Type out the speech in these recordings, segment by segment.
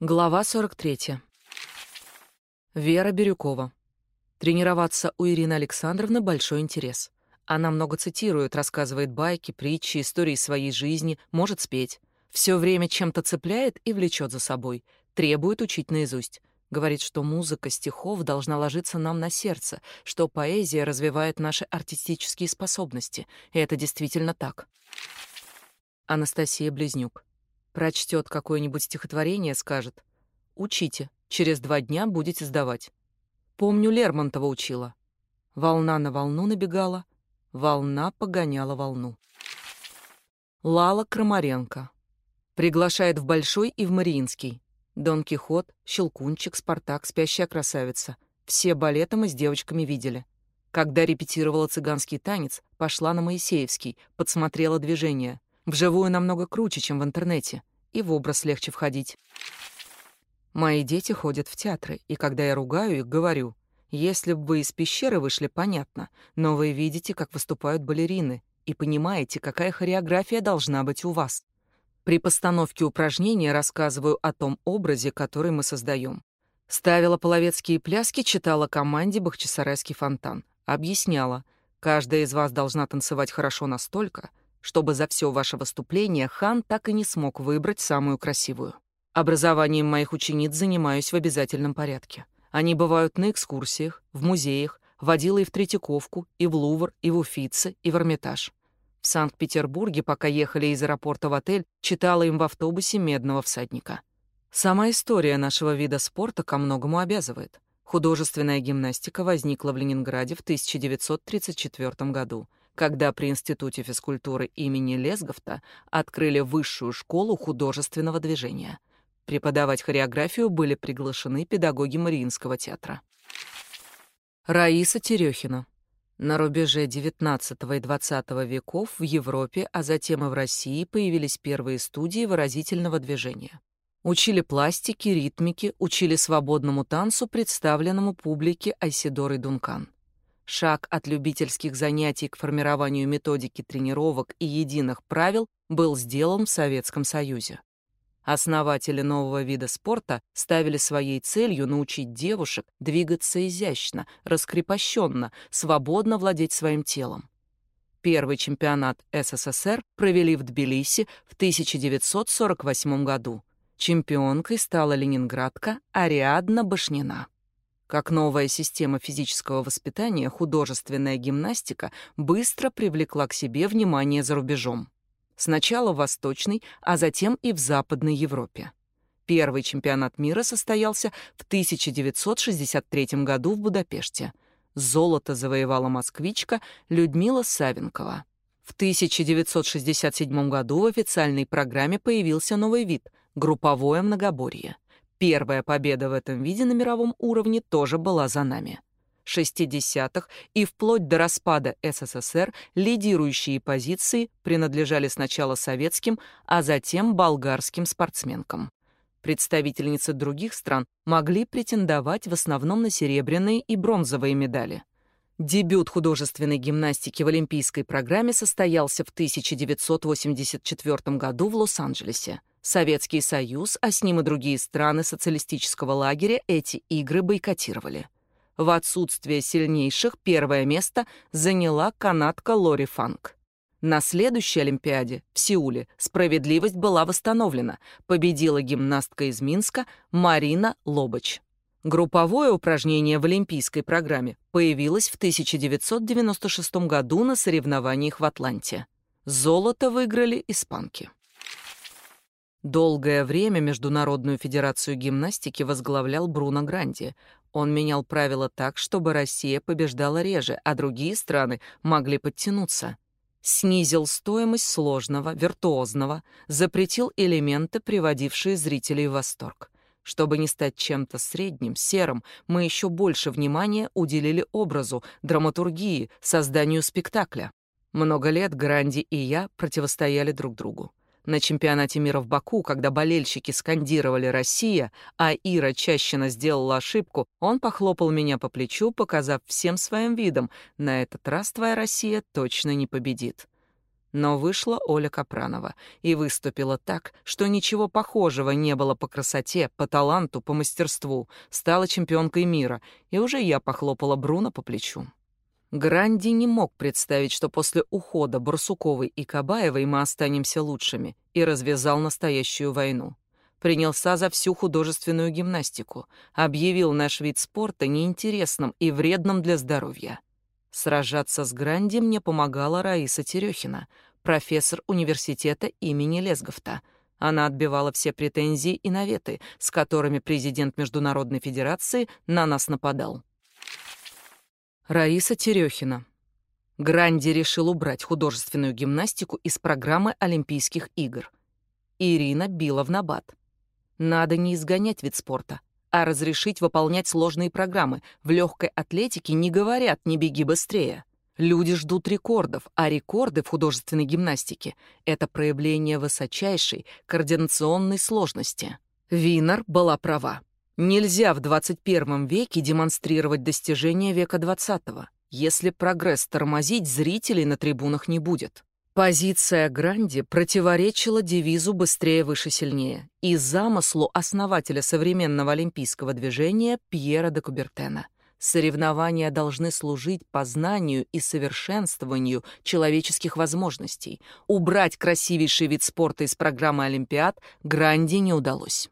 Глава 43. Вера Бирюкова. Тренироваться у Ирины Александровны большой интерес. Она много цитирует, рассказывает байки, притчи, истории своей жизни, может спеть. Все время чем-то цепляет и влечет за собой, требует учить наизусть. Говорит, что музыка стихов должна ложиться нам на сердце, что поэзия развивает наши артистические способности. И это действительно так. Анастасия Близнюк. Прочтет какое-нибудь стихотворение, скажет «Учите, через два дня будете сдавать». Помню, Лермонтова учила. Волна на волну набегала, волна погоняла волну. Лала Крамаренко. Приглашает в Большой и в Мариинский. Дон Кихот, Щелкунчик, Спартак, Спящая красавица. Все балеты мы с девочками видели. Когда репетировала цыганский танец, пошла на Моисеевский, подсмотрела движение. Вживую намного круче, чем в интернете и в образ легче входить. Мои дети ходят в театры, и когда я ругаю их, говорю, если бы вы из пещеры вышли, понятно, но вы видите, как выступают балерины, и понимаете, какая хореография должна быть у вас. При постановке упражнения рассказываю о том образе, который мы создаем. Ставила половецкие пляски, читала команде «Бахчисарайский фонтан». Объясняла, каждая из вас должна танцевать хорошо настолько, чтобы за все ваше выступление хан так и не смог выбрать самую красивую. Образованием моих учениц занимаюсь в обязательном порядке. Они бывают на экскурсиях, в музеях, водила и в Третьяковку, и в Лувр, и в Уфице, и в Эрмитаж. В Санкт-Петербурге, пока ехали из аэропорта в отель, читала им в автобусе «Медного всадника». Сама история нашего вида спорта ко многому обязывает. Художественная гимнастика возникла в Ленинграде в 1934 году когда при Институте физкультуры имени Лесговта открыли высшую школу художественного движения. Преподавать хореографию были приглашены педагоги Мариинского театра. Раиса Терехина. На рубеже XIX и XX веков в Европе, а затем и в России появились первые студии выразительного движения. Учили пластике, ритмике, учили свободному танцу, представленному публике Айсидорой Дункан. Шаг от любительских занятий к формированию методики тренировок и единых правил был сделан в Советском Союзе. Основатели нового вида спорта ставили своей целью научить девушек двигаться изящно, раскрепощенно, свободно владеть своим телом. Первый чемпионат СССР провели в Тбилиси в 1948 году. Чемпионкой стала ленинградка Ариадна Башнина. Как новая система физического воспитания, художественная гимнастика быстро привлекла к себе внимание за рубежом. Сначала в Восточной, а затем и в Западной Европе. Первый чемпионат мира состоялся в 1963 году в Будапеште. Золото завоевала москвичка Людмила Савенкова. В 1967 году в официальной программе появился новый вид — групповое многоборье — Первая победа в этом виде на мировом уровне тоже была за нами. 60-х и вплоть до распада СССР лидирующие позиции принадлежали сначала советским, а затем болгарским спортсменкам. Представительницы других стран могли претендовать в основном на серебряные и бронзовые медали. Дебют художественной гимнастики в олимпийской программе состоялся в 1984 году в Лос-Анджелесе. Советский Союз, а с ним и другие страны социалистического лагеря эти игры бойкотировали. В отсутствие сильнейших первое место заняла канадка Лори Фанк. На следующей Олимпиаде в Сеуле справедливость была восстановлена. Победила гимнастка из Минска Марина Лобач. Групповое упражнение в олимпийской программе появилось в 1996 году на соревнованиях в Атланте. Золото выиграли испанки. Долгое время Международную федерацию гимнастики возглавлял Бруно Гранди. Он менял правила так, чтобы Россия побеждала реже, а другие страны могли подтянуться. Снизил стоимость сложного, виртуозного, запретил элементы, приводившие зрителей в восторг. Чтобы не стать чем-то средним, серым, мы еще больше внимания уделили образу, драматургии, созданию спектакля. Много лет Гранди и я противостояли друг другу. На чемпионате мира в Баку, когда болельщики скандировали «Россия», а Ира Чащина сделала ошибку, он похлопал меня по плечу, показав всем своим видом, на этот раз твоя Россия точно не победит. Но вышла Оля Капранова и выступила так, что ничего похожего не было по красоте, по таланту, по мастерству. Стала чемпионкой мира, и уже я похлопала Бруно по плечу. Гранди не мог представить, что после ухода Барсуковой и Кабаевой мы останемся лучшими, и развязал настоящую войну. Принялся за всю художественную гимнастику, объявил наш вид спорта неинтересным и вредным для здоровья. Сражаться с Гранди мне помогала Раиса Терехина, профессор университета имени Лесговта. Она отбивала все претензии и наветы, с которыми президент Международной Федерации на нас нападал. Раиса Терехина. Гранди решил убрать художественную гимнастику из программы Олимпийских игр. Ирина била в набат. Надо не изгонять вид спорта, а разрешить выполнять сложные программы. В легкой атлетике не говорят «не беги быстрее». Люди ждут рекордов, а рекорды в художественной гимнастике — это проявление высочайшей координационной сложности. Винер была права. Нельзя в 21 веке демонстрировать достижения века 20 Если прогресс тормозить, зрителей на трибунах не будет. Позиция Гранди противоречила девизу «быстрее, выше, сильнее» и замыслу основателя современного олимпийского движения Пьера де Кубертена. Соревнования должны служить познанию и совершенствованию человеческих возможностей. Убрать красивейший вид спорта из программы Олимпиад Гранди не удалось.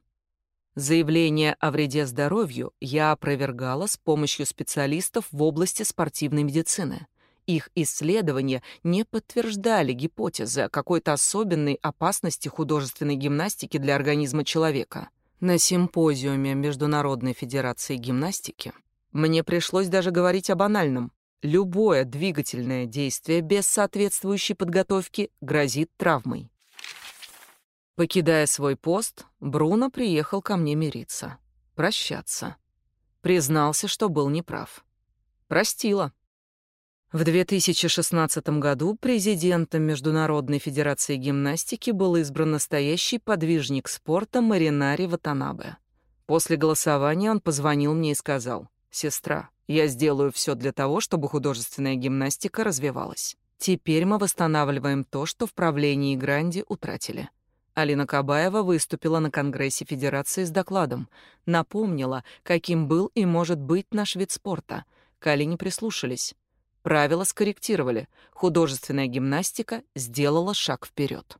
Заявление о вреде здоровью я опровергала с помощью специалистов в области спортивной медицины. Их исследования не подтверждали гипотезы о какой-то особенной опасности художественной гимнастики для организма человека. На симпозиуме Международной Федерации Гимнастики мне пришлось даже говорить о банальном. Любое двигательное действие без соответствующей подготовки грозит травмой. Покидая свой пост, Бруно приехал ко мне мириться, прощаться. Признался, что был неправ. Простила. В 2016 году президентом Международной Федерации Гимнастики был избран настоящий подвижник спорта Маринари Ватанабе. После голосования он позвонил мне и сказал, «Сестра, я сделаю все для того, чтобы художественная гимнастика развивалась. Теперь мы восстанавливаем то, что в правлении Гранди утратили». Алина Кабаева выступила на Конгрессе Федерации с докладом, напомнила, каким был и может быть наш вид спорта. К прислушались. Правила скорректировали. Художественная гимнастика сделала шаг вперед.